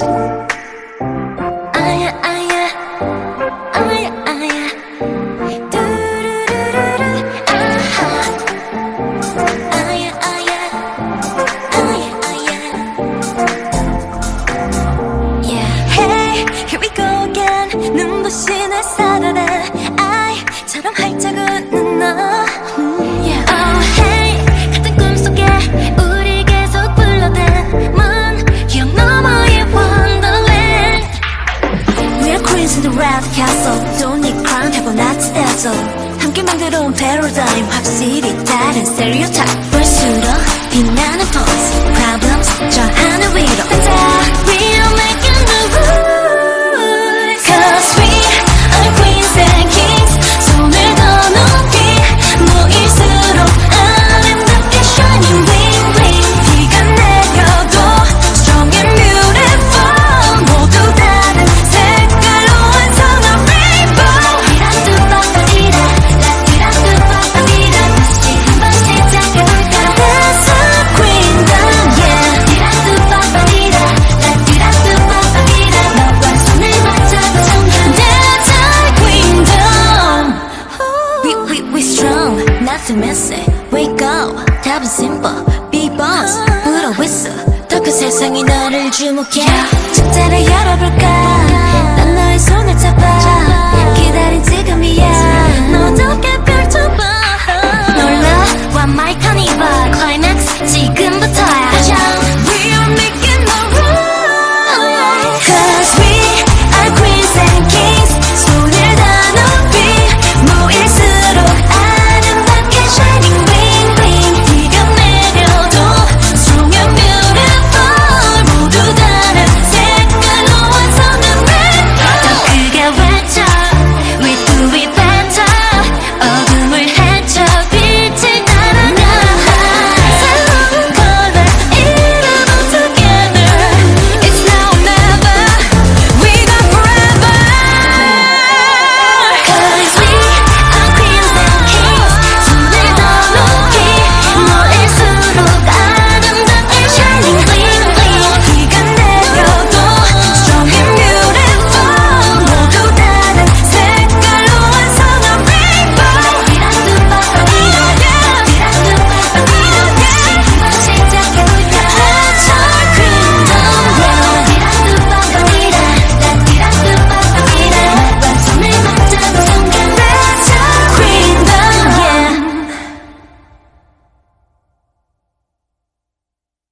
Thank you. 속 함께 만들어온 패러다임 확실히 다른 스테레오타입. 볼수록 빛나는 to miss it Wake up tap it simple Be boss 불어 있어 더큰 세상이 너를 주목해 축제를 열어볼까